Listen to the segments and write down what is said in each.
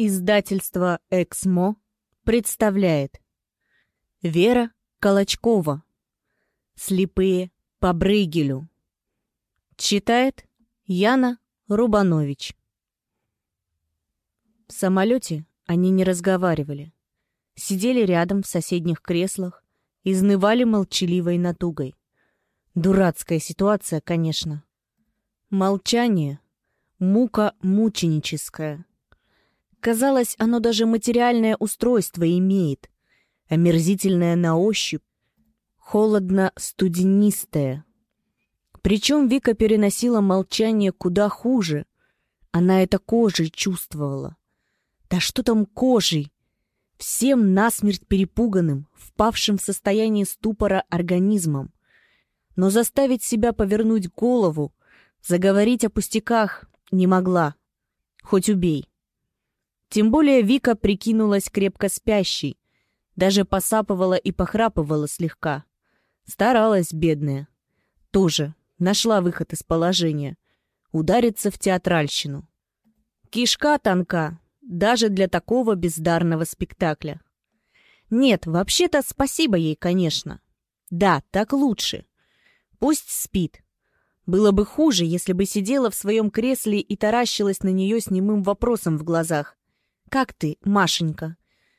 Издательство «Эксмо» представляет Вера Колочкова «Слепые по Брейгелю» Читает Яна Рубанович В самолете они не разговаривали. Сидели рядом в соседних креслах, изнывали молчаливой натугой. Дурацкая ситуация, конечно. Молчание — мука мученическая — Казалось, оно даже материальное устройство имеет. Омерзительное на ощупь, холодно-студенистое. Причем Вика переносила молчание куда хуже. Она это кожей чувствовала. Да что там кожей? Всем насмерть перепуганным, впавшим в состояние ступора организмом. Но заставить себя повернуть голову, заговорить о пустяках не могла. Хоть убей. Тем более Вика прикинулась крепко спящей, даже посапывала и похрапывала слегка. Старалась, бедная. Тоже нашла выход из положения. Удариться в театральщину. Кишка тонка, даже для такого бездарного спектакля. Нет, вообще-то спасибо ей, конечно. Да, так лучше. Пусть спит. Было бы хуже, если бы сидела в своем кресле и таращилась на нее с немым вопросом в глазах. «Как ты, Машенька?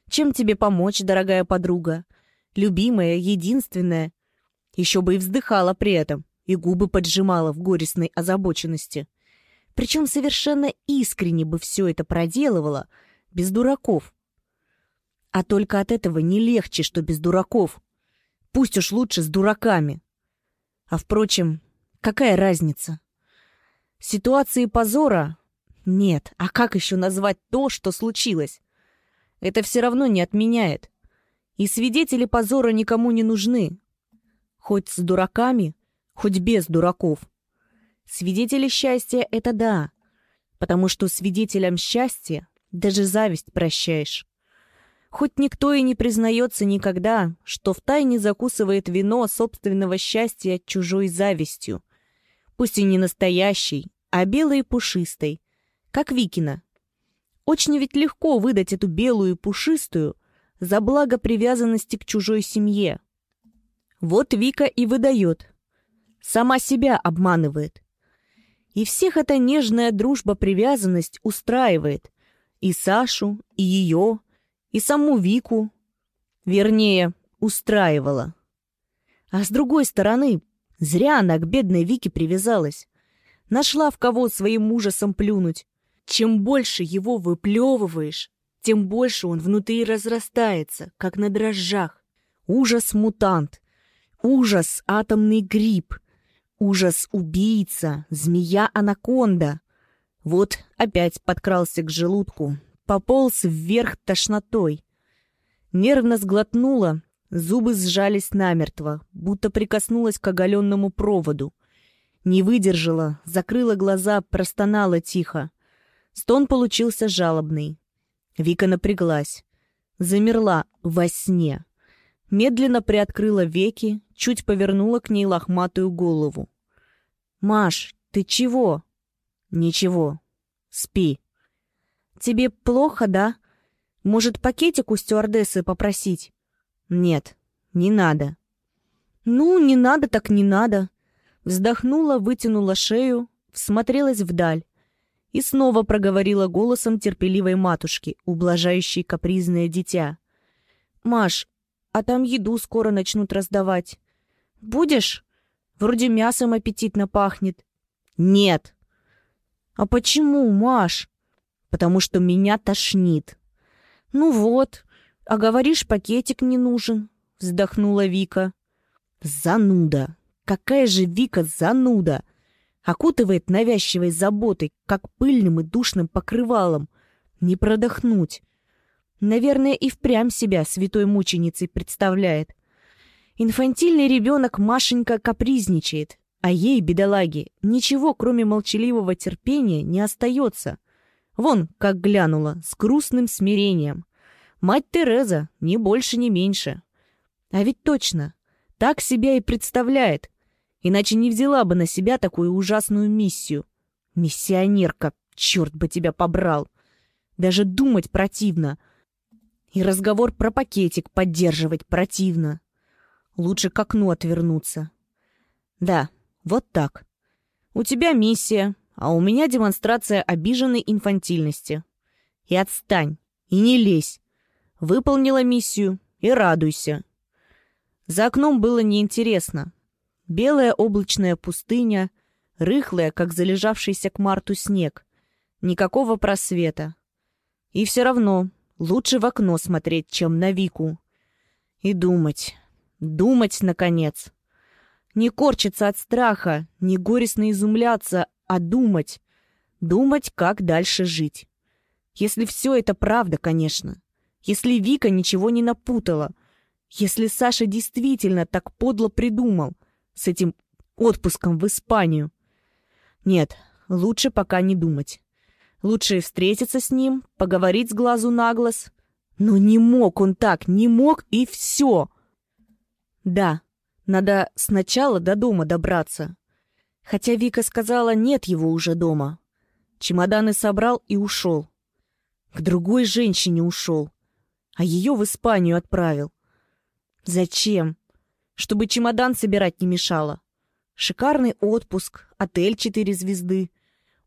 Чем тебе помочь, дорогая подруга? Любимая, единственная?» Еще бы и вздыхала при этом, и губы поджимала в горестной озабоченности. Причем совершенно искренне бы все это проделывала, без дураков. А только от этого не легче, что без дураков. Пусть уж лучше с дураками. А впрочем, какая разница? Ситуации позора нет, а как еще назвать то, что случилось? Это все равно не отменяет. И свидетели позора никому не нужны. Хоть с дураками, хоть без дураков. Свидетели счастья — это да, потому что свидетелям счастья даже зависть прощаешь. Хоть никто и не признается никогда, что втайне закусывает вино собственного счастья чужой завистью. Пусть и не настоящей, а белой и пушистой, как Викина. Очень ведь легко выдать эту белую и пушистую за благо привязанности к чужой семье. Вот Вика и выдает. Сама себя обманывает. И всех эта нежная дружба-привязанность устраивает. И Сашу, и ее, и саму Вику. Вернее, устраивала. А с другой стороны, зря она к бедной Вике привязалась. Нашла в кого своим ужасом плюнуть. Чем больше его выплевываешь, тем больше он внутри разрастается, как на дрожжах. Ужас-мутант, ужас атомный гриб, ужас-убийца, змея-анаконда. Вот опять подкрался к желудку, пополз вверх тошнотой. Нервно сглотнула, зубы сжались намертво, будто прикоснулась к оголенному проводу. Не выдержала, закрыла глаза, простонала тихо. Стон получился жалобный. Вика напряглась. Замерла во сне. Медленно приоткрыла веки, чуть повернула к ней лохматую голову. «Маш, ты чего?» «Ничего. Спи». «Тебе плохо, да? Может, пакетик у стюардессы попросить?» «Нет, не надо». «Ну, не надо так не надо». Вздохнула, вытянула шею, всмотрелась вдаль и снова проговорила голосом терпеливой матушки, ублажающей капризное дитя. «Маш, а там еду скоро начнут раздавать. Будешь? Вроде мясом аппетитно пахнет». «Нет». «А почему, Маш?» «Потому что меня тошнит». «Ну вот, а говоришь, пакетик не нужен», — вздохнула Вика. «Зануда! Какая же Вика зануда!» Окутывает навязчивой заботой, как пыльным и душным покрывалом. Не продохнуть. Наверное, и впрямь себя святой мученицей представляет. Инфантильный ребенок Машенька капризничает, а ей, бедолаге, ничего, кроме молчаливого терпения, не остается. Вон, как глянула, с грустным смирением. Мать Тереза, ни больше, ни меньше. А ведь точно, так себя и представляет — Иначе не взяла бы на себя такую ужасную миссию. Миссионерка, черт бы тебя побрал. Даже думать противно. И разговор про пакетик поддерживать противно. Лучше к окну отвернуться. Да, вот так. У тебя миссия, а у меня демонстрация обиженной инфантильности. И отстань, и не лезь. Выполнила миссию и радуйся. За окном было неинтересно. Белая облачная пустыня, рыхлая, как залежавшийся к марту снег. Никакого просвета. И все равно лучше в окно смотреть, чем на Вику. И думать. Думать, наконец. Не корчиться от страха, не горестно изумляться, а думать. Думать, как дальше жить. Если все это правда, конечно. Если Вика ничего не напутала. Если Саша действительно так подло придумал с этим отпуском в Испанию. Нет, лучше пока не думать. Лучше встретиться с ним, поговорить с глазу на глаз. Но не мог он так, не мог и все. Да, надо сначала до дома добраться. Хотя Вика сказала, нет его уже дома. Чемоданы собрал и ушел. К другой женщине ушел, а ее в Испанию отправил. Зачем? Чтобы чемодан собирать не мешало. Шикарный отпуск, отель четыре звезды,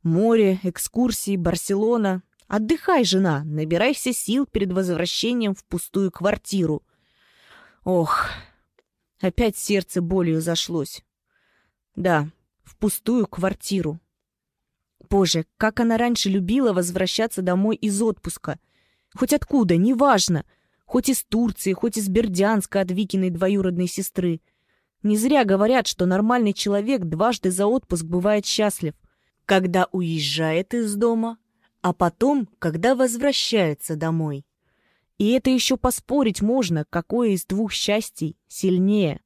море, экскурсии, Барселона. Отдыхай, жена, набирайся сил перед возвращением в пустую квартиру. Ох, опять сердце болью зашлось. Да, в пустую квартиру. Боже, как она раньше любила возвращаться домой из отпуска. Хоть откуда, неважно. Хоть из Турции, хоть из Бердянска от Викиной двоюродной сестры. Не зря говорят, что нормальный человек дважды за отпуск бывает счастлив. Когда уезжает из дома, а потом, когда возвращается домой. И это еще поспорить можно, какое из двух счастий сильнее.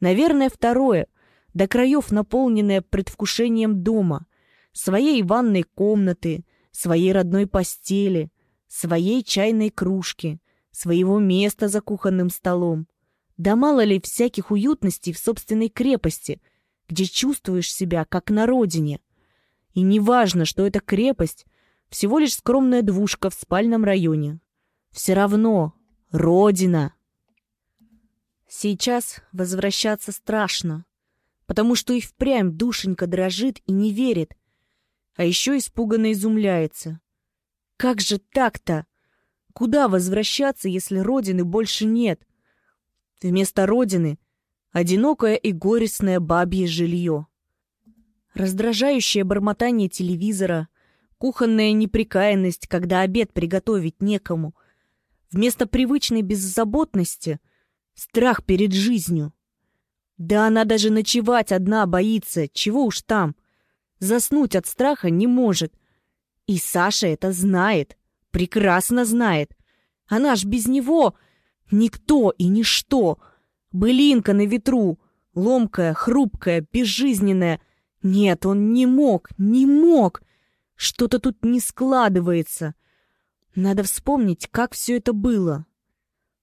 Наверное, второе, до краев наполненное предвкушением дома, своей ванной комнаты, своей родной постели, своей чайной кружки, своего места за кухонным столом. Да мало ли всяких уютностей в собственной крепости, где чувствуешь себя как на родине. И не важно, что эта крепость всего лишь скромная двушка в спальном районе. Все равно родина. Сейчас возвращаться страшно, потому что и впрямь душенька дрожит и не верит, а еще испуганно изумляется. Как же так-то? Куда возвращаться, если родины больше нет? Вместо родины — одинокое и горестное бабье жилье. Раздражающее бормотание телевизора, кухонная неприкаянность, когда обед приготовить некому. Вместо привычной беззаботности — страх перед жизнью. Да она даже ночевать одна боится, чего уж там. Заснуть от страха не может. И Саша это знает, прекрасно знает. Она ж без него Никто и ничто. Былинка на ветру, ломкая, хрупкая, безжизненная. Нет, он не мог, не мог. Что-то тут не складывается. Надо вспомнить, как все это было.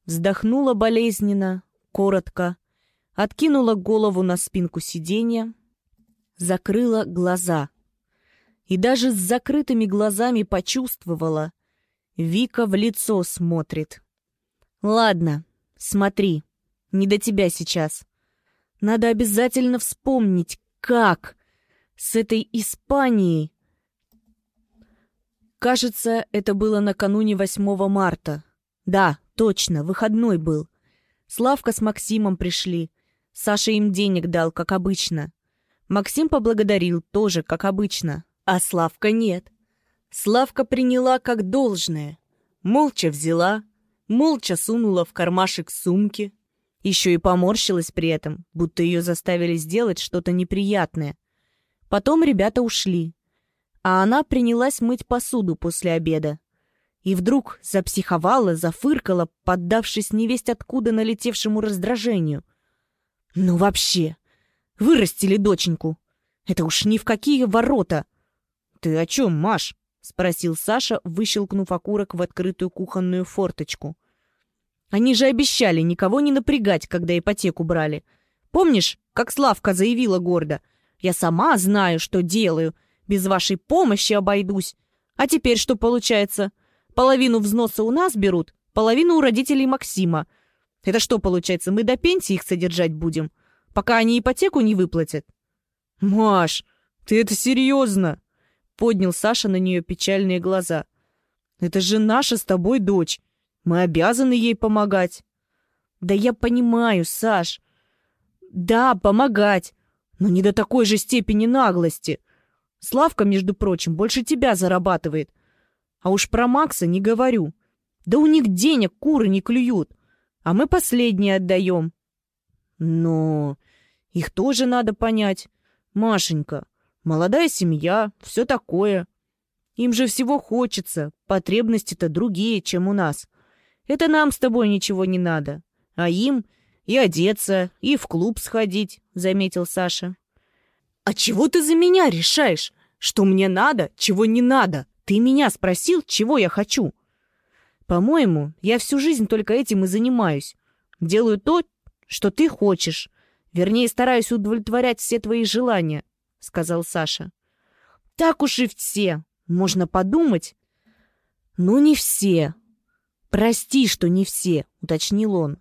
Вздохнула болезненно, коротко, откинула голову на спинку сиденья, закрыла глаза. И даже с закрытыми глазами почувствовала. Вика в лицо смотрит. Ладно, смотри, не до тебя сейчас. Надо обязательно вспомнить, как с этой Испанией. Кажется, это было накануне 8 марта. Да, точно, выходной был. Славка с Максимом пришли. Саша им денег дал, как обычно. Максим поблагодарил, тоже, как обычно. А Славка нет. Славка приняла как должное. Молча взяла, молча сунула в кармашек сумки. Еще и поморщилась при этом, будто ее заставили сделать что-то неприятное. Потом ребята ушли, а она принялась мыть посуду после обеда. И вдруг запсиховала, зафыркала, поддавшись невесть откуда налетевшему раздражению. «Ну вообще! Вырастили доченьку! Это уж ни в какие ворота!» «Ты о чем, Маш?» — спросил Саша, выщелкнув окурок в открытую кухонную форточку. «Они же обещали никого не напрягать, когда ипотеку брали. Помнишь, как Славка заявила гордо? Я сама знаю, что делаю, без вашей помощи обойдусь. А теперь что получается? Половину взноса у нас берут, половину у родителей Максима. Это что получается, мы до пенсии их содержать будем, пока они ипотеку не выплатят? Маш, ты это серьезно? Поднял Саша на нее печальные глаза. Это же наша с тобой дочь. Мы обязаны ей помогать. Да я понимаю, Саш. Да, помогать. Но не до такой же степени наглости. Славка, между прочим, больше тебя зарабатывает. А уж про Макса не говорю. Да у них денег куры не клюют. А мы последние отдаем. Но их тоже надо понять. Машенька, молодая семья, все такое. Им же всего хочется, потребности-то другие, чем у нас. Это нам с тобой ничего не надо. А им и одеться, и в клуб сходить, заметил Саша. А чего ты за меня решаешь? Что мне надо, чего не надо? Ты меня спросил, чего я хочу. По-моему, я всю жизнь только этим и занимаюсь. Делаю то, что ты хочешь. Вернее, стараюсь удовлетворять все твои желания, сказал Саша. Так уж и все, можно подумать. Ну, не все. Прости, что не все, уточнил он.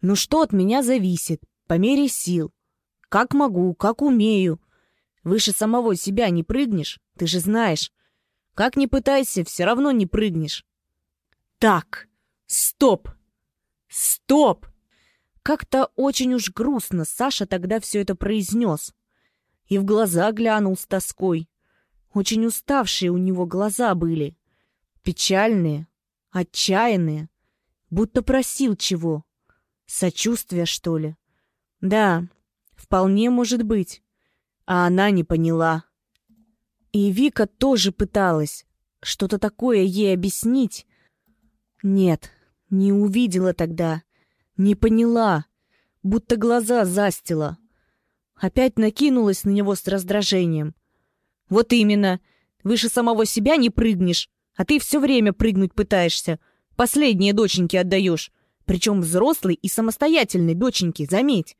Ну что от меня зависит? По мере сил. Как могу, как умею. Выше самого себя не прыгнешь, ты же знаешь. Как ни пытайся, все равно не прыгнешь. Так, стоп! Стоп! Как-то очень уж грустно Саша тогда все это произнес. И в глаза глянул с тоской. Очень уставшие у него глаза были. Печальные, отчаянные. Будто просил чего. Сочувствия, что ли? Да, вполне может быть. А она не поняла. И Вика тоже пыталась что-то такое ей объяснить. Нет, не увидела тогда, не поняла, будто глаза застила. Опять накинулась на него с раздражением. Вот именно. Выше самого себя не прыгнешь, а ты все время прыгнуть пытаешься. Последние доченьки отдаешь. Причем взрослой и самостоятельной доченьки, заметь.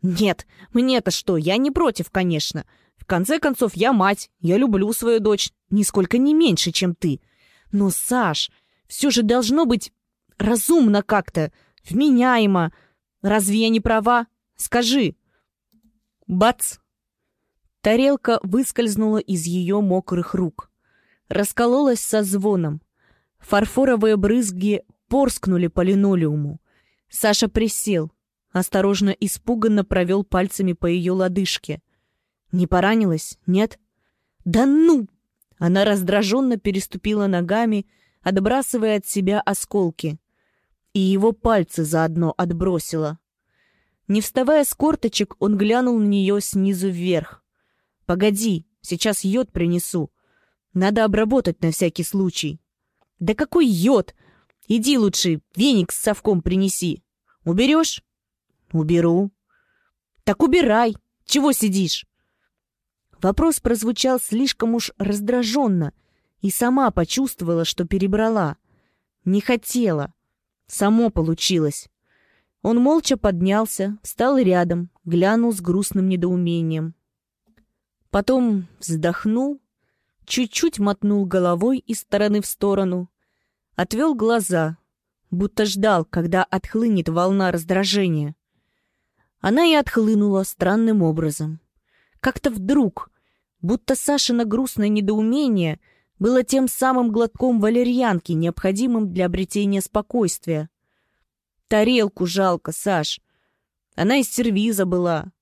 Нет, мне-то что, я не против, конечно. В конце концов, я мать, я люблю свою дочь, нисколько не меньше, чем ты. Но, Саш, все же должно быть разумно как-то, вменяемо. Разве я не права? Скажи. Бац! Тарелка выскользнула из ее мокрых рук. Раскололась со звоном. Фарфоровые брызги порскнули по линолеуму. Саша присел, осторожно испуганно провел пальцами по ее лодыжке. Не поранилась? Нет? Да ну! Она раздраженно переступила ногами, отбрасывая от себя осколки. И его пальцы заодно отбросила. Не вставая с корточек, он глянул на нее снизу вверх. «Погоди, сейчас йод принесу. Надо обработать на всякий случай». «Да какой йод? Иди лучше веник с совком принеси. Уберешь?» «Уберу». «Так убирай. Чего сидишь?» Вопрос прозвучал слишком уж раздраженно, и сама почувствовала, что перебрала. Не хотела. Само получилось. Он молча поднялся, встал рядом, глянул с грустным недоумением. Потом вздохнул, чуть-чуть мотнул головой из стороны в сторону, отвел глаза, будто ждал, когда отхлынет волна раздражения. Она и отхлынула странным образом. Как-то вдруг, будто Сашина грустное недоумение было тем самым глотком валерьянки, необходимым для обретения спокойствия. Тарелку жалко, Саш. Она из сервиза была,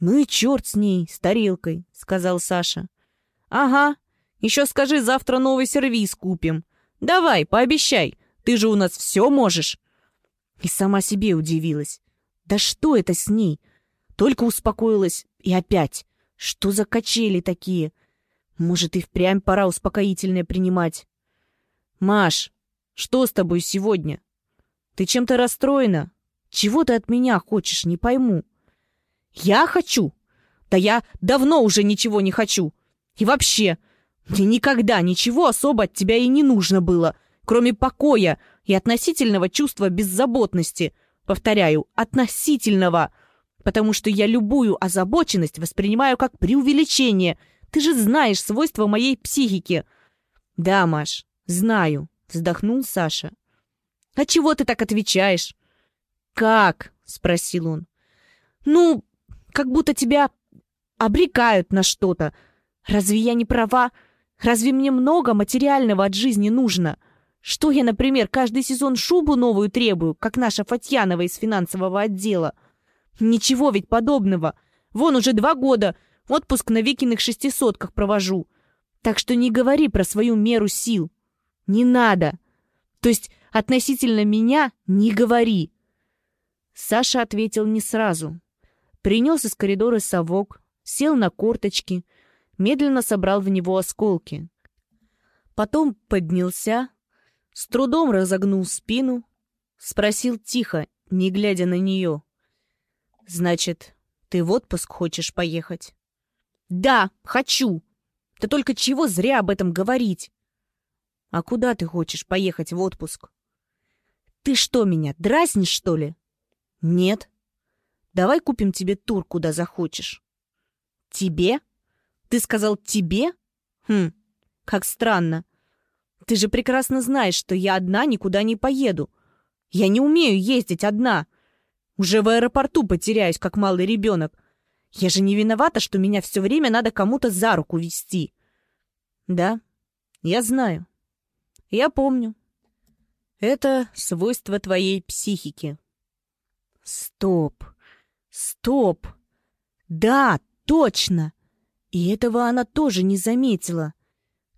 «Ну и черт с ней, с тарелкой», — сказал Саша. «Ага, еще скажи, завтра новый сервиз купим. Давай, пообещай, ты же у нас все можешь». И сама себе удивилась. «Да что это с ней?» Только успокоилась и опять. Что за качели такие? Может, и впрямь пора успокоительное принимать. «Маш, что с тобой сегодня? Ты чем-то расстроена? Чего ты от меня хочешь, не пойму». Я хочу? Да я давно уже ничего не хочу. И вообще, мне никогда ничего особо от тебя и не нужно было, кроме покоя и относительного чувства беззаботности. Повторяю, относительного. Потому что я любую озабоченность воспринимаю как преувеличение. Ты же знаешь свойства моей психики. Да, Маш, знаю. Вздохнул Саша. «А чего ты так отвечаешь?» «Как?» — спросил он. «Ну, как будто тебя обрекают на что-то. Разве я не права? Разве мне много материального от жизни нужно? Что я, например, каждый сезон шубу новую требую, как наша Фатьянова из финансового отдела? Ничего ведь подобного. Вон уже два года отпуск на Викиных шестисотках провожу. Так что не говори про свою меру сил. Не надо. То есть относительно меня не говори. Саша ответил не сразу. Принес из коридора совок, сел на корточки, медленно собрал в него осколки. Потом поднялся, с трудом разогнул спину, спросил тихо, не глядя на нее. «Значит, ты в отпуск хочешь поехать?» «Да, хочу! Ты только чего зря об этом говорить?» «А куда ты хочешь поехать в отпуск?» «Ты что, меня дразнишь, что ли?» «Нет. Давай купим тебе тур, куда захочешь». «Тебе? Ты сказал «тебе»?» «Хм, как странно. Ты же прекрасно знаешь, что я одна никуда не поеду. Я не умею ездить одна. Уже в аэропорту потеряюсь, как малый ребенок. Я же не виновата, что меня все время надо кому-то за руку вести. Да, я знаю. Я помню. Это свойство твоей психики. Стоп. Стоп. Да, точно. И этого она тоже не заметила.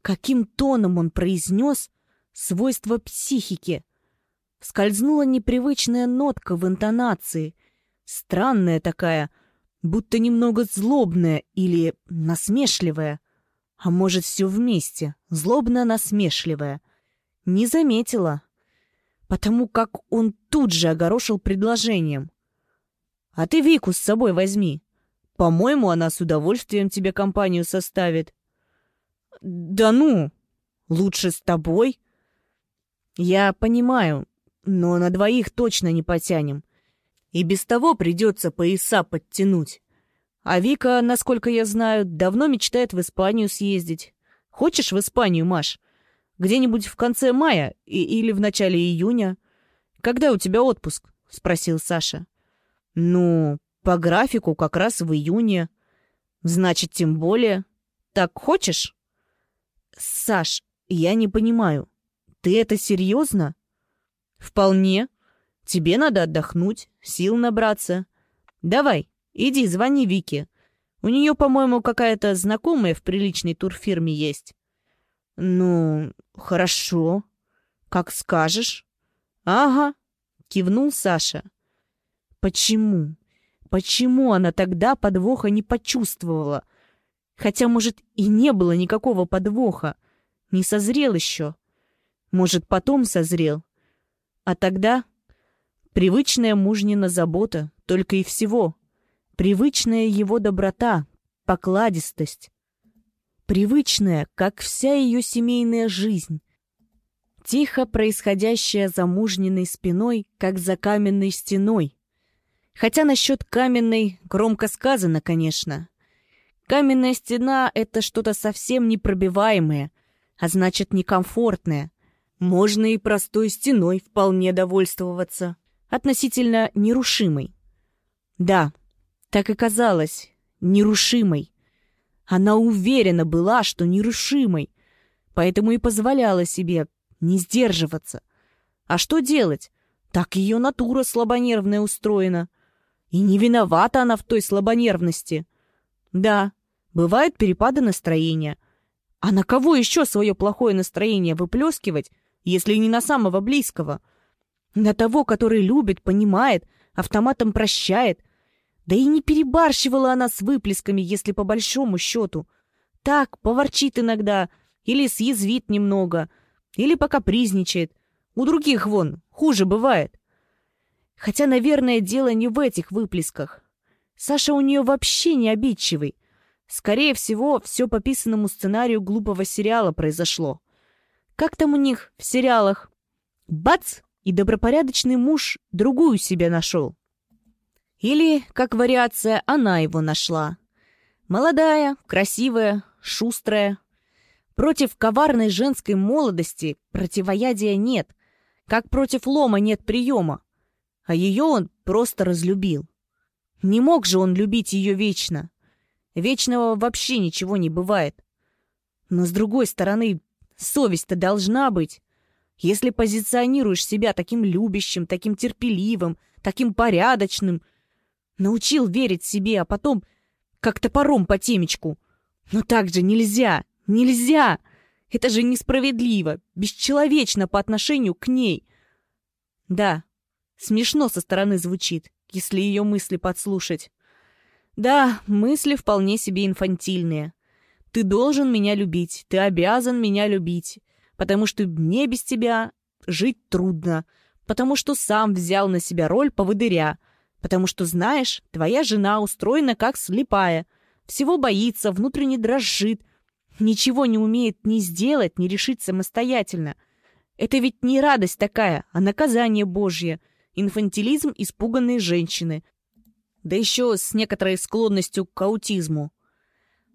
Каким тоном он произнес свойство психики? Скользнула непривычная нотка в интонации. Странная такая, будто немного злобная или насмешливая. А может, все вместе, злобно-насмешливая. Не заметила потому как он тут же огорошил предложением. «А ты Вику с собой возьми. По-моему, она с удовольствием тебе компанию составит». «Да ну! Лучше с тобой?» «Я понимаю, но на двоих точно не потянем. И без того придется пояса подтянуть. А Вика, насколько я знаю, давно мечтает в Испанию съездить. Хочешь в Испанию, Маш? Где-нибудь в конце мая и или в начале июня. Когда у тебя отпуск? Спросил Саша. Ну, по графику как раз в июне. Значит, тем более. Так хочешь? Саш, я не понимаю. Ты это серьезно? Вполне. Тебе надо отдохнуть, сил набраться. Давай, иди, звони Вике. У нее, по-моему, какая-то знакомая в приличной турфирме есть. «Ну, хорошо. Как скажешь». «Ага», — кивнул Саша. «Почему? Почему она тогда подвоха не почувствовала? Хотя, может, и не было никакого подвоха. Не созрел еще. Может, потом созрел. А тогда привычная мужнина забота, только и всего. Привычная его доброта, покладистость привычная, как вся ее семейная жизнь, тихо происходящая за мужниной спиной, как за каменной стеной. Хотя насчет каменной громко сказано, конечно. Каменная стена — это что-то совсем непробиваемое, а значит, некомфортное. Можно и простой стеной вполне довольствоваться, относительно нерушимой. Да, так и казалось, нерушимой. Она уверена была, что нерушимой, поэтому и позволяла себе не сдерживаться. А что делать? Так ее натура слабонервная устроена. И не виновата она в той слабонервности. Да, бывают перепады настроения. А на кого еще свое плохое настроение выплескивать, если не на самого близкого? На того, который любит, понимает, автоматом прощает, да и не перебарщивала она с выплесками, если по большому счету. Так, поворчит иногда, или съязвит немного, или покапризничает. У других, вон, хуже бывает. Хотя, наверное, дело не в этих выплесках. Саша у нее вообще не обидчивый. Скорее всего, все по писанному сценарию глупого сериала произошло. Как там у них в сериалах? Бац! И добропорядочный муж другую себе нашел. Или, как вариация, она его нашла. Молодая, красивая, шустрая. Против коварной женской молодости противоядия нет, как против лома нет приема. А ее он просто разлюбил. Не мог же он любить ее вечно. Вечного вообще ничего не бывает. Но с другой стороны, совесть-то должна быть. Если позиционируешь себя таким любящим, таким терпеливым, таким порядочным, научил верить себе, а потом как топором по темечку. Но так же нельзя, нельзя! Это же несправедливо, бесчеловечно по отношению к ней. Да, смешно со стороны звучит, если ее мысли подслушать. Да, мысли вполне себе инфантильные. Ты должен меня любить, ты обязан меня любить, потому что мне без тебя жить трудно, потому что сам взял на себя роль поводыря, потому что, знаешь, твоя жена устроена как слепая, всего боится, внутренне дрожит, ничего не умеет ни сделать, ни решить самостоятельно. Это ведь не радость такая, а наказание Божье, инфантилизм испуганной женщины, да еще с некоторой склонностью к аутизму.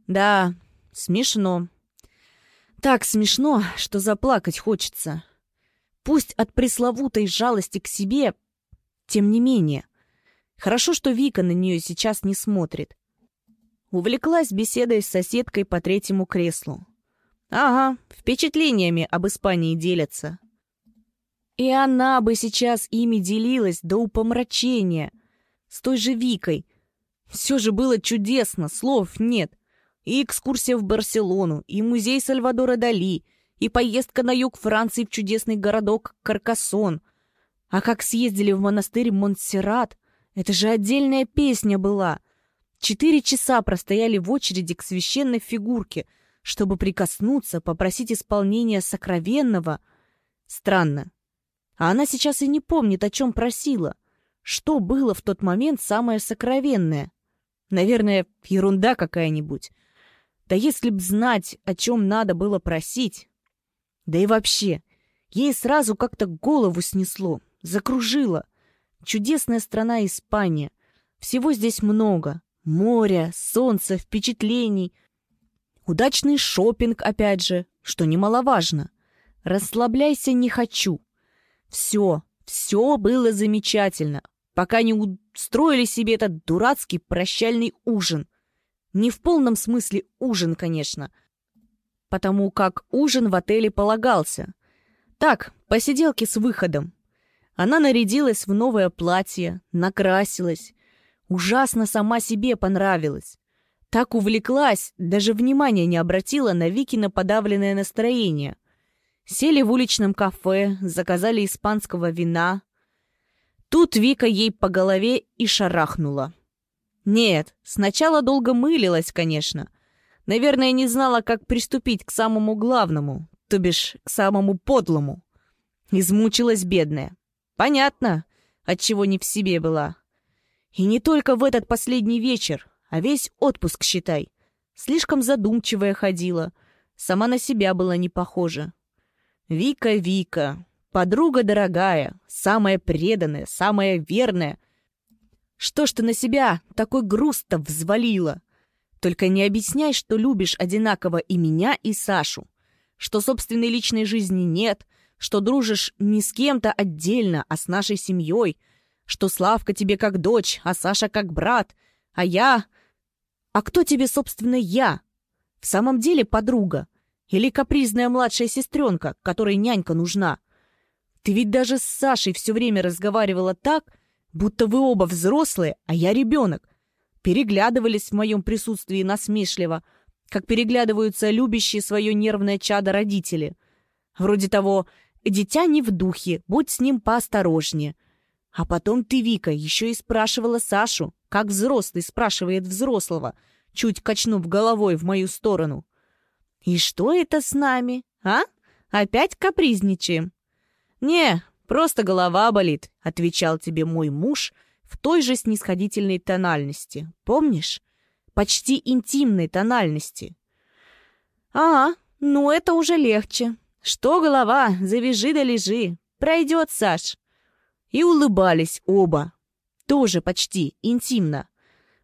Да, смешно. Так смешно, что заплакать хочется. Пусть от пресловутой жалости к себе, тем не менее. Хорошо, что Вика на нее сейчас не смотрит. Увлеклась беседой с соседкой по третьему креслу. Ага, впечатлениями об Испании делятся. И она бы сейчас ими делилась до упомрачения. С той же Викой. Все же было чудесно, слов нет. И экскурсия в Барселону, и музей Сальвадора Дали, и поездка на юг Франции в чудесный городок Каркасон. А как съездили в монастырь Монсеррат, это же отдельная песня была. Четыре часа простояли в очереди к священной фигурке, чтобы прикоснуться, попросить исполнения сокровенного. Странно. А она сейчас и не помнит, о чем просила. Что было в тот момент самое сокровенное? Наверное, ерунда какая-нибудь. Да если б знать, о чем надо было просить. Да и вообще, ей сразу как-то голову снесло, закружило. Чудесная страна Испания. Всего здесь много. Море, солнце, впечатлений. Удачный шопинг, опять же, что немаловажно. Расслабляйся не хочу. Все, все было замечательно, пока не устроили себе этот дурацкий прощальный ужин. Не в полном смысле ужин, конечно, потому как ужин в отеле полагался. Так, посиделки с выходом. Она нарядилась в новое платье, накрасилась. Ужасно сама себе понравилась. Так увлеклась, даже внимания не обратила на Викино подавленное настроение. Сели в уличном кафе, заказали испанского вина. Тут Вика ей по голове и шарахнула. Нет, сначала долго мылилась, конечно. Наверное, не знала, как приступить к самому главному, то бишь к самому подлому. Измучилась бедная. Понятно, отчего не в себе была. И не только в этот последний вечер, а весь отпуск, считай. Слишком задумчивая ходила, сама на себя была не похожа. Вика, Вика, подруга дорогая, самая преданная, самая верная, что ж ты на себя такой груз-то взвалила? Только не объясняй, что любишь одинаково и меня, и Сашу. Что собственной личной жизни нет, что дружишь не с кем-то отдельно, а с нашей семьей. Что Славка тебе как дочь, а Саша как брат. А я... А кто тебе, собственно, я? В самом деле подруга? Или капризная младшая сестренка, которой нянька нужна? Ты ведь даже с Сашей все время разговаривала так, будто вы оба взрослые, а я ребенок. Переглядывались в моем присутствии насмешливо, как переглядываются любящие свое нервное чадо родители. Вроде того «дитя не в духе, будь с ним поосторожнее». А потом ты, Вика, еще и спрашивала Сашу, как взрослый спрашивает взрослого, чуть качнув головой в мою сторону. «И что это с нами, а? Опять капризничаем?» «Не, «Просто голова болит», — отвечал тебе мой муж в той же снисходительной тональности. Помнишь? Почти интимной тональности. «А, ну это уже легче. Что голова, завяжи да лежи. Пройдет, Саш». И улыбались оба. Тоже почти интимно.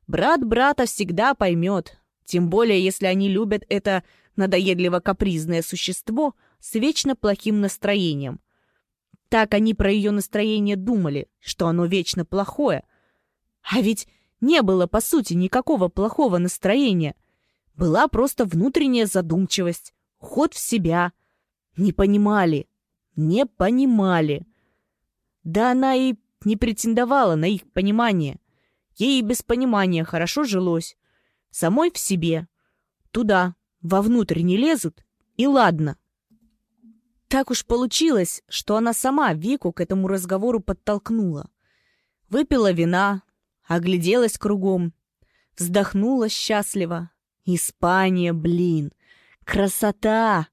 Брат брата всегда поймет. Тем более, если они любят это надоедливо-капризное существо с вечно плохим настроением. Так они про ее настроение думали, что оно вечно плохое. А ведь не было, по сути, никакого плохого настроения. Была просто внутренняя задумчивость, ход в себя. Не понимали, не понимали. Да она и не претендовала на их понимание. Ей и без понимания хорошо жилось. Самой в себе. Туда, вовнутрь не лезут, и ладно. Так уж получилось, что она сама Вику к этому разговору подтолкнула. Выпила вина, огляделась кругом, вздохнула счастливо. Испания, блин, красота!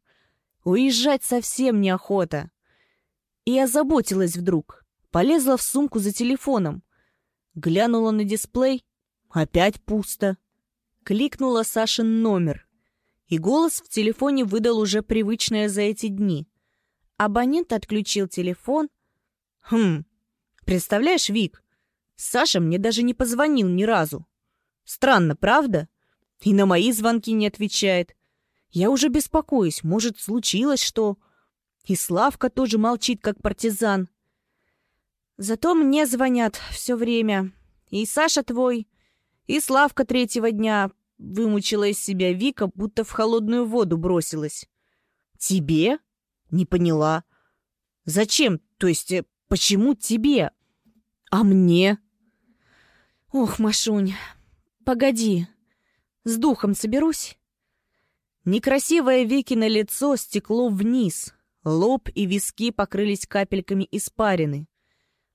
Уезжать совсем неохота. И озаботилась вдруг. Полезла в сумку за телефоном. Глянула на дисплей. Опять пусто. Кликнула Сашин номер. И голос в телефоне выдал уже привычное за эти дни. Абонент отключил телефон. Хм, представляешь, Вик, Саша мне даже не позвонил ни разу. Странно, правда? И на мои звонки не отвечает. Я уже беспокоюсь, может, случилось что. И Славка тоже молчит, как партизан. Зато мне звонят все время. И Саша твой, и Славка третьего дня вымучила из себя Вика, будто в холодную воду бросилась. Тебе? Не поняла. Зачем? То есть, э, почему тебе? А мне? Ох, Машунь, погоди. С духом соберусь. Некрасивое Викино лицо стекло вниз. Лоб и виски покрылись капельками испарины.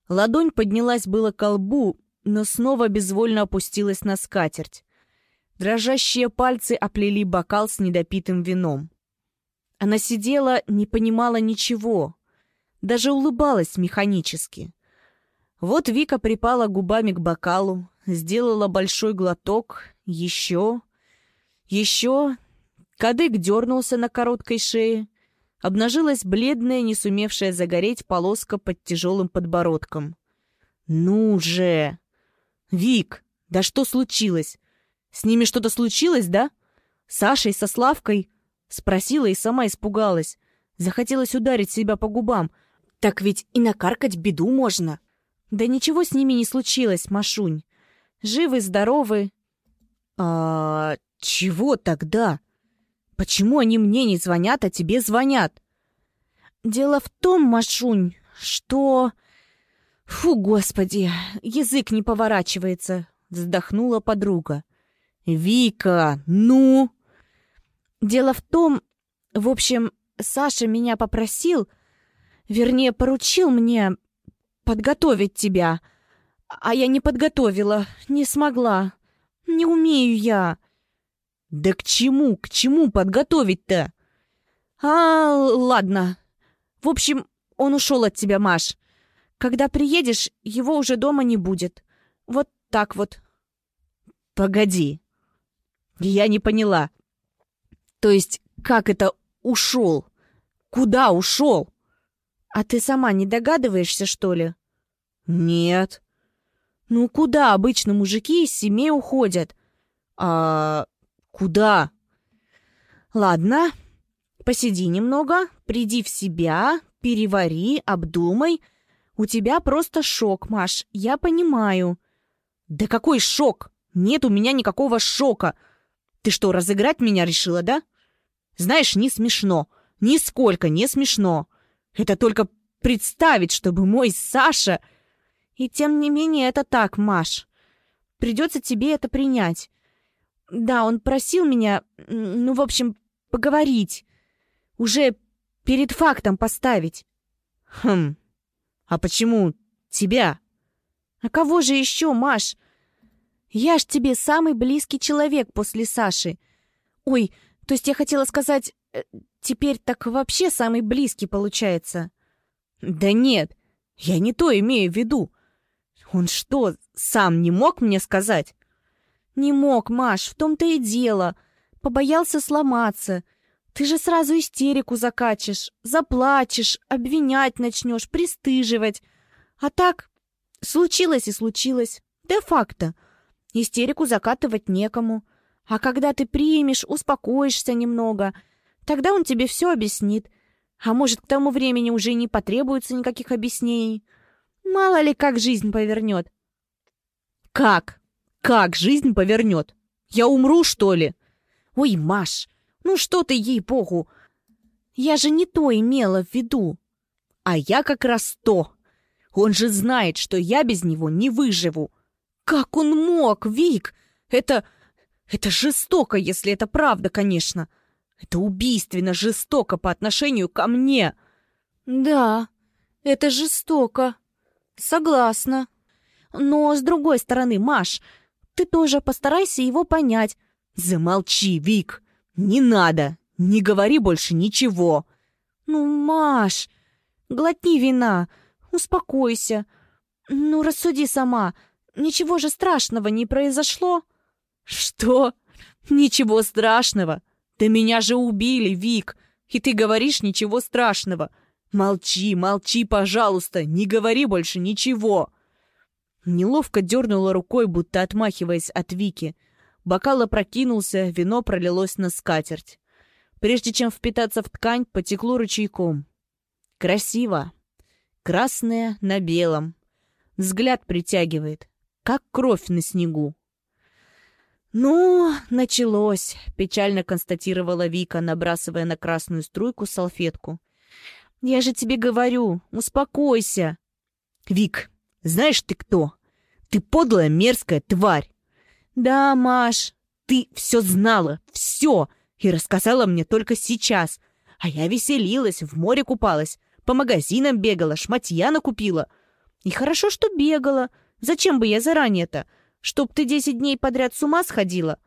Ладонь поднялась было к лбу, но снова безвольно опустилась на скатерть. Дрожащие пальцы оплели бокал с недопитым вином. Она сидела, не понимала ничего, даже улыбалась механически. Вот Вика припала губами к бокалу, сделала большой глоток, еще, еще. Кадык дернулся на короткой шее, обнажилась бледная, не сумевшая загореть полоска под тяжелым подбородком. «Ну же!» «Вик, да что случилось? С ними что-то случилось, да? Сашей, со Славкой?» Спросила и сама испугалась. Захотелось ударить себя по губам. Так ведь и накаркать беду можно. Да ничего с ними не случилось, Машунь. Живы, здоровы. А чего тогда? Почему они мне не звонят, а тебе звонят? Дело в том, Машунь, что... Фу, господи, язык не поворачивается, вздохнула подруга. Вика, ну... Дело в том, в общем, Саша меня попросил, вернее, поручил мне подготовить тебя, а я не подготовила, не смогла. Не умею я. Да к чему, к чему подготовить-то? А, ладно. В общем, он ушел от тебя, Маш. Когда приедешь, его уже дома не будет. Вот так вот. Погоди. Я не поняла. То есть, как это ушел? Куда ушел? А ты сама не догадываешься, что ли? Нет. Ну, куда обычно мужики из семей уходят? А куда? Ладно, посиди немного, приди в себя, перевари, обдумай. У тебя просто шок, Маш, я понимаю. Да какой шок? Нет у меня никакого шока. Ты что, разыграть меня решила, да? Знаешь, не смешно. Нисколько не смешно. Это только представить, чтобы мой Саша... И тем не менее это так, Маш. Придется тебе это принять. Да, он просил меня, ну, в общем, поговорить. Уже перед фактом поставить. Хм, а почему тебя? А кого же еще, Маш? Я ж тебе самый близкий человек после Саши. Ой, то есть я хотела сказать, э, теперь так вообще самый близкий получается. Да нет, я не то имею в виду. Он что, сам не мог мне сказать? Не мог, Маш, в том-то и дело. Побоялся сломаться. Ты же сразу истерику закачешь, заплачешь, обвинять начнешь, пристыживать. А так, случилось и случилось. Де-факто. Истерику закатывать некому. А когда ты примешь, успокоишься немного, тогда он тебе все объяснит. А может, к тому времени уже не потребуется никаких объяснений. Мало ли, как жизнь повернет. Как? Как жизнь повернет? Я умру, что ли? Ой, Маш, ну что ты, ей-богу! Я же не то имела в виду. А я как раз то. Он же знает, что я без него не выживу. Как он мог, Вик? Это... это жестоко, если это правда, конечно. Это убийственно жестоко по отношению ко мне. Да, это жестоко. Согласна. Но, с другой стороны, Маш, ты тоже постарайся его понять. Замолчи, Вик. Не надо. Не говори больше ничего. Ну, Маш, глотни вина. Успокойся. Ну, рассуди сама. Ничего же страшного не произошло. Что? Ничего страшного? Да меня же убили, Вик. И ты говоришь ничего страшного. Молчи, молчи, пожалуйста. Не говори больше ничего. Неловко дернула рукой, будто отмахиваясь от Вики. Бокал опрокинулся, вино пролилось на скатерть. Прежде чем впитаться в ткань, потекло ручейком. Красиво. Красное на белом. Взгляд притягивает, как кровь на снегу. «Ну, началось», — печально констатировала Вика, набрасывая на красную струйку салфетку. «Я же тебе говорю, успокойся». «Вик, знаешь ты кто? Ты подлая мерзкая тварь!» «Да, Маш, ты все знала, все, и рассказала мне только сейчас. А я веселилась, в море купалась, по магазинам бегала, шматья накупила. И хорошо, что бегала. Зачем бы я заранее-то? Чтоб ты десять дней подряд с ума сходила?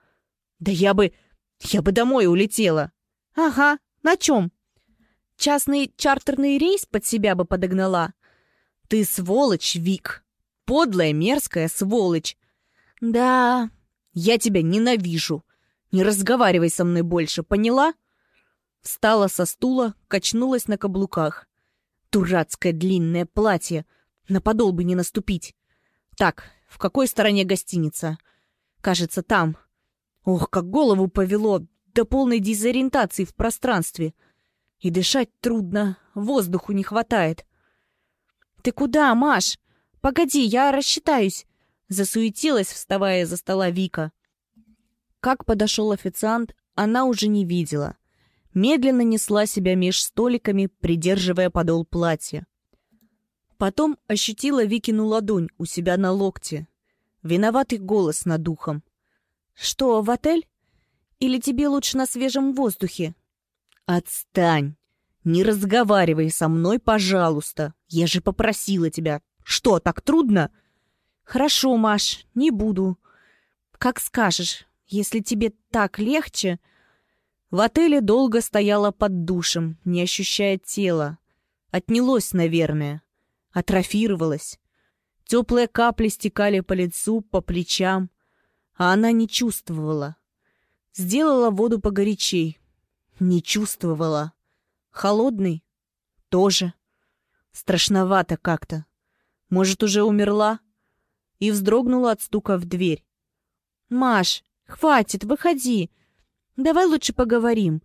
Да я бы... я бы домой улетела. Ага, на чем? Частный чартерный рейс под себя бы подогнала. Ты сволочь, Вик. Подлая, мерзкая сволочь. Да, я тебя ненавижу. Не разговаривай со мной больше, поняла? Встала со стула, качнулась на каблуках. Дурацкое длинное платье. На подол бы не наступить. Так, в какой стороне гостиница? Кажется, там. Ох, как голову повело, до полной дезориентации в пространстве. И дышать трудно, воздуху не хватает. «Ты куда, Маш? Погоди, я рассчитаюсь!» Засуетилась, вставая за стола Вика. Как подошел официант, она уже не видела. Медленно несла себя меж столиками, придерживая подол платья. Потом ощутила Викину ладонь у себя на локте. Виноватый голос над духом. «Что, в отель? Или тебе лучше на свежем воздухе?» «Отстань! Не разговаривай со мной, пожалуйста! Я же попросила тебя! Что, так трудно?» «Хорошо, Маш, не буду. Как скажешь, если тебе так легче...» В отеле долго стояла под душем, не ощущая тела. Отнялось, наверное атрофировалась. Теплые капли стекали по лицу, по плечам, а она не чувствовала. Сделала воду погорячей. Не чувствовала. Холодный? Тоже. Страшновато как-то. Может, уже умерла? И вздрогнула от стука в дверь. «Маш, хватит, выходи. Давай лучше поговорим.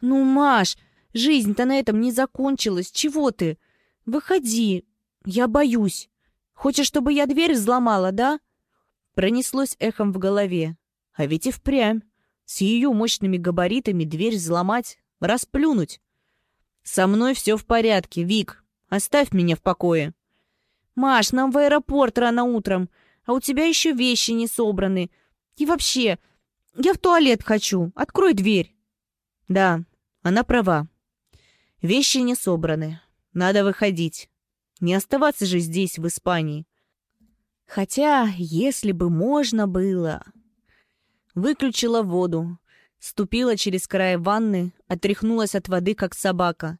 Ну, Маш, жизнь-то на этом не закончилась. Чего ты? Выходи, «Я боюсь. Хочешь, чтобы я дверь взломала, да?» Пронеслось эхом в голове. А ведь и впрямь. С ее мощными габаритами дверь взломать, расплюнуть. «Со мной все в порядке, Вик. Оставь меня в покое». «Маш, нам в аэропорт рано утром, а у тебя еще вещи не собраны. И вообще, я в туалет хочу. Открой дверь». «Да, она права. Вещи не собраны. Надо выходить. Не оставаться же здесь, в Испании. Хотя, если бы можно было... Выключила воду, ступила через край ванны, отряхнулась от воды, как собака.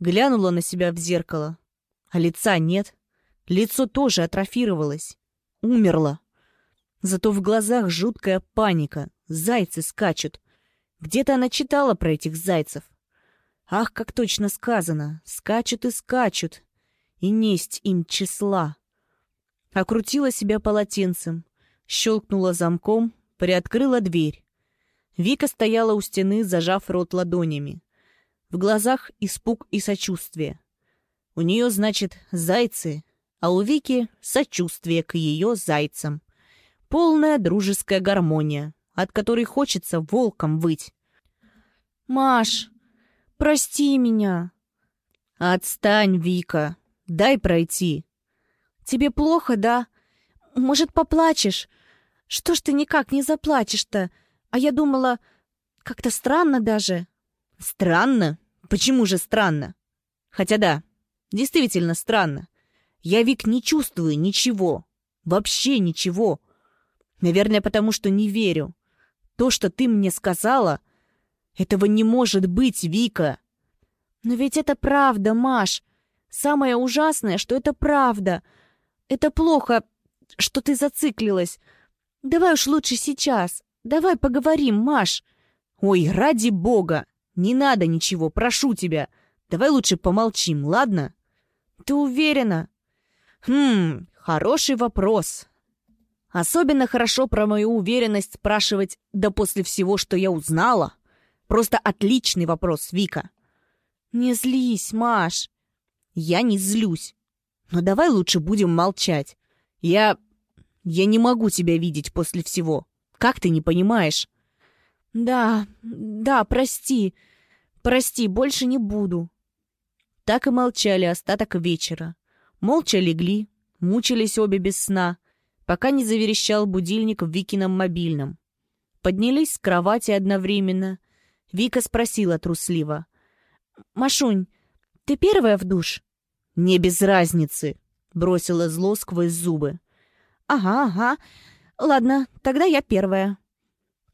Глянула на себя в зеркало. А лица нет. Лицо тоже атрофировалось. Умерло. Зато в глазах жуткая паника. Зайцы скачут. Где-то она читала про этих зайцев. Ах, как точно сказано. Скачут и скачут и несть им числа. Окрутила себя полотенцем, щелкнула замком, приоткрыла дверь. Вика стояла у стены, зажав рот ладонями. В глазах испуг и сочувствие. У нее, значит, зайцы, а у Вики сочувствие к ее зайцам. Полная дружеская гармония, от которой хочется волком выть. «Маш, прости меня!» «Отстань, Вика, дай пройти!» «Тебе плохо, да? Может, поплачешь? Что ж ты никак не заплачешь-то? А я думала, как-то странно даже». «Странно? Почему же странно? Хотя да, действительно странно. Я, Вик, не чувствую ничего. Вообще ничего. Наверное, потому что не верю. То, что ты мне сказала, этого не может быть, Вика. Но ведь это правда, Маш. Самое ужасное, что это правда. Это плохо, что ты зациклилась. Давай уж лучше сейчас. Давай поговорим, Маш. Ой, ради бога. Не надо ничего, прошу тебя. Давай лучше помолчим, ладно? Ты уверена? Хм, хороший вопрос. Особенно хорошо про мою уверенность спрашивать, да после всего, что я узнала. Просто отличный вопрос, Вика. Не злись, Маш. Я не злюсь. Но давай лучше будем молчать. Я... Я не могу тебя видеть после всего. Как ты не понимаешь? Да, да, прости. Прости, больше не буду. Так и молчали остаток вечера. Молча легли, мучились обе без сна, пока не заверещал будильник в Викином мобильном. Поднялись с кровати одновременно. Вика спросила трусливо. «Машунь, ты первая в душ?» «Не без разницы», — бросила зло сквозь зубы. «Ага, ага. Ладно, тогда я первая».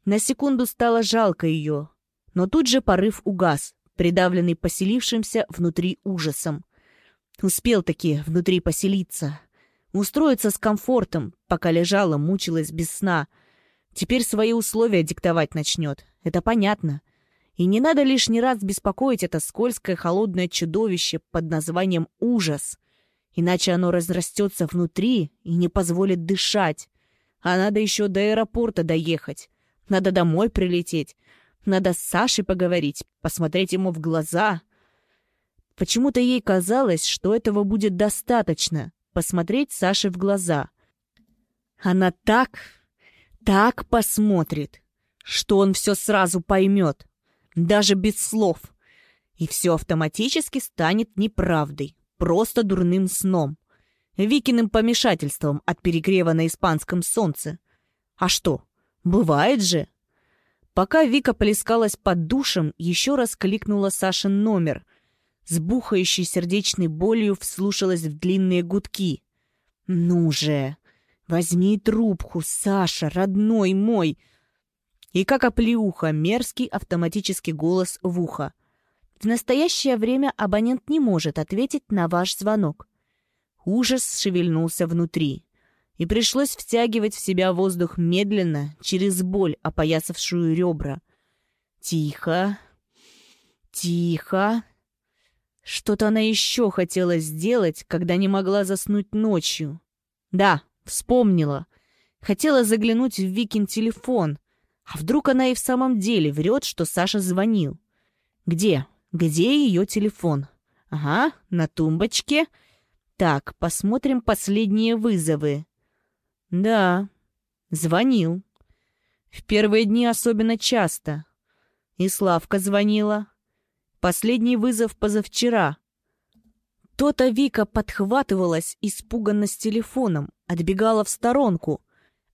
На секунду стало жалко ее, но тут же порыв угас, придавленный поселившимся внутри ужасом. Успел-таки внутри поселиться. Устроиться с комфортом, пока лежала, мучилась без сна. Теперь свои условия диктовать начнет. Это понятно. И не надо лишний раз беспокоить это скользкое холодное чудовище под названием «ужас». Иначе оно разрастется внутри и не позволит дышать. А надо еще до аэропорта доехать. Надо домой прилететь. Надо с Сашей поговорить, посмотреть ему в глаза. Почему-то ей казалось, что этого будет достаточно — посмотреть Саше в глаза. Она так, так посмотрит, что он все сразу поймет, даже без слов. И все автоматически станет неправдой, просто дурным сном, Викиным помешательством от перегрева на испанском солнце. А что, бывает же? Пока Вика плескалась под душем, еще раз кликнула Сашин номер — с бухающей сердечной болью вслушалась в длинные гудки. «Ну же! Возьми трубку, Саша, родной мой!» И как оплеуха, мерзкий автоматический голос в ухо. «В настоящее время абонент не может ответить на ваш звонок». Ужас шевельнулся внутри, и пришлось втягивать в себя воздух медленно, через боль, опоясавшую ребра. «Тихо, тихо!» Что-то она еще хотела сделать, когда не могла заснуть ночью. Да, вспомнила. Хотела заглянуть в Викин телефон. А вдруг она и в самом деле врет, что Саша звонил? Где? Где ее телефон? Ага, на тумбочке. Так, посмотрим последние вызовы. Да, звонил. В первые дни особенно часто. И Славка звонила. Последний вызов позавчера. То-то Вика подхватывалась испуганно с телефоном, отбегала в сторонку.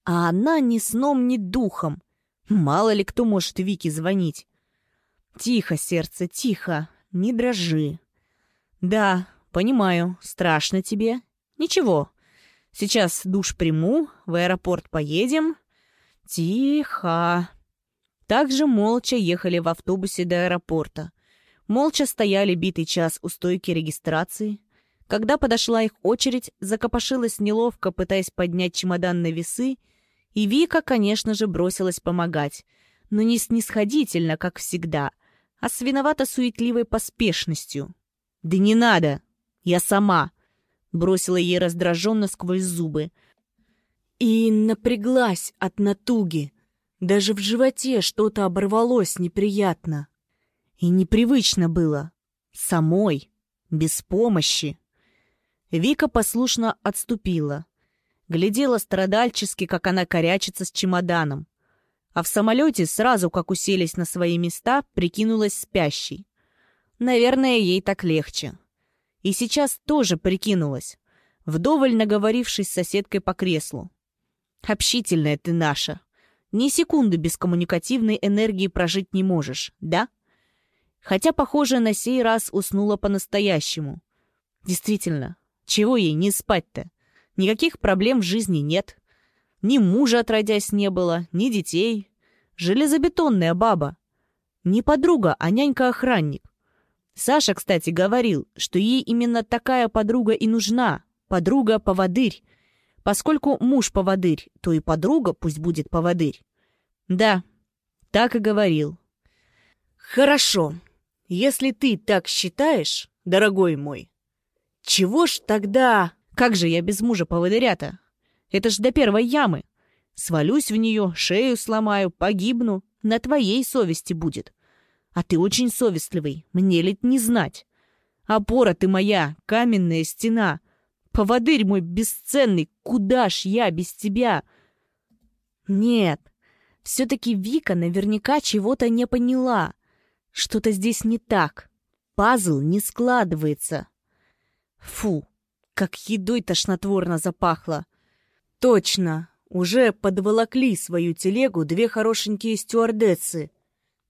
А она ни сном, ни духом. Мало ли кто может Вике звонить. Тихо, сердце, тихо, не дрожи. Да, понимаю, страшно тебе. Ничего. Сейчас душ приму, в аэропорт поедем. Тихо. Также молча ехали в автобусе до аэропорта. Молча стояли битый час у стойки регистрации. Когда подошла их очередь, закопошилась неловко, пытаясь поднять чемодан на весы, и Вика, конечно же, бросилась помогать, но не снисходительно, как всегда, а с виновато-суетливой поспешностью. «Да не надо! Я сама!» — бросила ей раздраженно сквозь зубы. И напряглась от натуги. Даже в животе что-то оборвалось неприятно. И непривычно было. Самой. Без помощи. Вика послушно отступила. Глядела страдальчески, как она корячится с чемоданом. А в самолете, сразу как уселись на свои места, прикинулась спящей. Наверное, ей так легче. И сейчас тоже прикинулась, вдоволь наговорившись с соседкой по креслу. Общительная ты наша. Ни секунды без коммуникативной энергии прожить не можешь, да? Хотя, похоже, на сей раз уснула по-настоящему. Действительно, чего ей не спать-то? Никаких проблем в жизни нет. Ни мужа отродясь не было, ни детей. Железобетонная баба. Не подруга, а нянька-охранник. Саша, кстати, говорил, что ей именно такая подруга и нужна. Подруга-поводырь. Поскольку муж поводырь, то и подруга пусть будет поводырь. Да, так и говорил. Хорошо, если ты так считаешь, дорогой мой, чего ж тогда... Как же я без мужа поводыря-то? Это ж до первой ямы. Свалюсь в нее, шею сломаю, погибну. На твоей совести будет. А ты очень совестливый, мне ли не знать. Опора ты моя, каменная стена. Поводырь мой бесценный, куда ж я без тебя? Нет, все-таки Вика наверняка чего-то не поняла. Что-то здесь не так. Пазл не складывается. Фу, как едой тошнотворно запахло. Точно, уже подволокли свою телегу две хорошенькие стюардессы.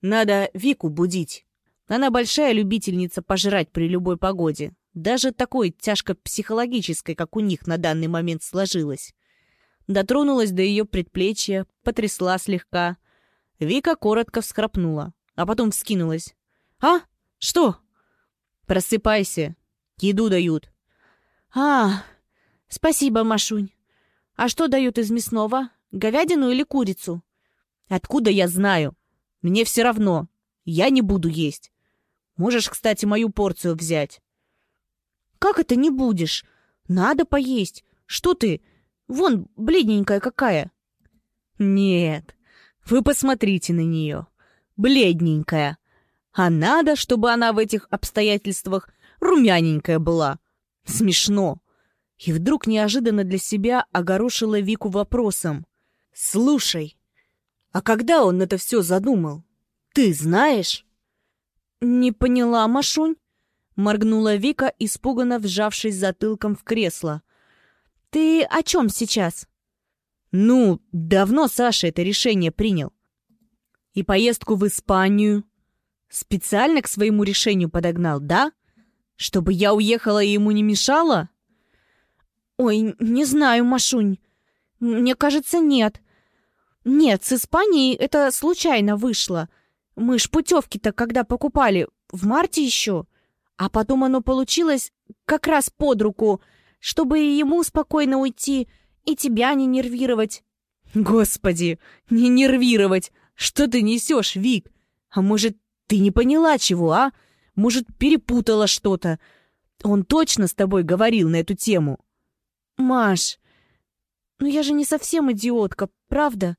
Надо Вику будить. Она большая любительница пожрать при любой погоде. Даже такой тяжко психологической, как у них на данный момент сложилось. Дотронулась до ее предплечья, потрясла слегка. Вика коротко всхрапнула, а потом вскинулась. «А? Что?» «Просыпайся. Еду дают». «А, спасибо, Машунь. А что дают из мясного? Говядину или курицу?» «Откуда я знаю?» Мне все равно. Я не буду есть. Можешь, кстати, мою порцию взять. Как это не будешь? Надо поесть. Что ты? Вон, бледненькая какая. Нет, вы посмотрите на нее. Бледненькая. А надо, чтобы она в этих обстоятельствах румяненькая была. Смешно. И вдруг неожиданно для себя огорошила Вику вопросом. «Слушай, а когда он это все задумал? Ты знаешь?» «Не поняла, Машунь», — моргнула Вика, испуганно вжавшись затылком в кресло. «Ты о чем сейчас?» «Ну, давно Саша это решение принял. И поездку в Испанию. Специально к своему решению подогнал, да? Чтобы я уехала и ему не мешала?» «Ой, не знаю, Машунь. Мне кажется, нет. «Нет, с Испанией это случайно вышло. Мы ж путевки-то когда покупали, в марте еще. А потом оно получилось как раз под руку, чтобы и ему спокойно уйти, и тебя не нервировать». «Господи, не нервировать! Что ты несешь, Вик? А может, ты не поняла чего, а? Может, перепутала что-то? Он точно с тобой говорил на эту тему?» «Маш, ну я же не совсем идиотка, правда?»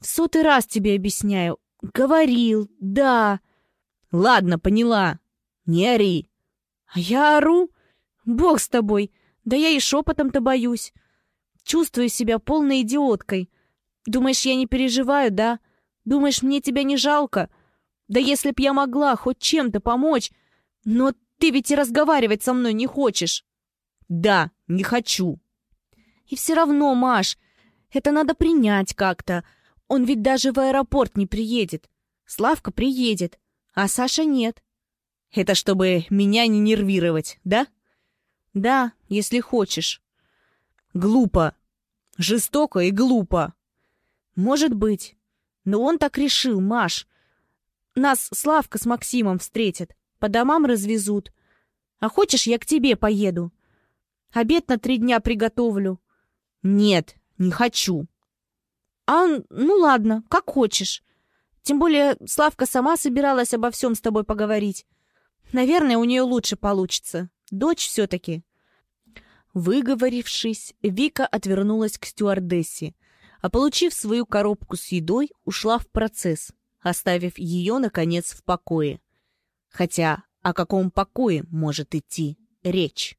В сотый раз тебе объясняю. Говорил, да. Ладно, поняла. Не ори. А я ору? Бог с тобой. Да я и шепотом-то боюсь. Чувствую себя полной идиоткой. Думаешь, я не переживаю, да? Думаешь, мне тебя не жалко? Да если б я могла хоть чем-то помочь. Но ты ведь и разговаривать со мной не хочешь. Да, не хочу. И все равно, Маш, это надо принять как-то. Он ведь даже в аэропорт не приедет. Славка приедет, а Саша нет. Это чтобы меня не нервировать, да? Да, если хочешь. Глупо. Жестоко и глупо. Может быть. Но он так решил, Маш. Нас Славка с Максимом встретят, по домам развезут. А хочешь, я к тебе поеду? Обед на три дня приготовлю. Нет, не хочу. «А, ну ладно, как хочешь. Тем более Славка сама собиралась обо всем с тобой поговорить. Наверное, у нее лучше получится. Дочь все-таки». Выговорившись, Вика отвернулась к стюардессе, а получив свою коробку с едой, ушла в процесс, оставив ее, наконец, в покое. Хотя о каком покое может идти речь?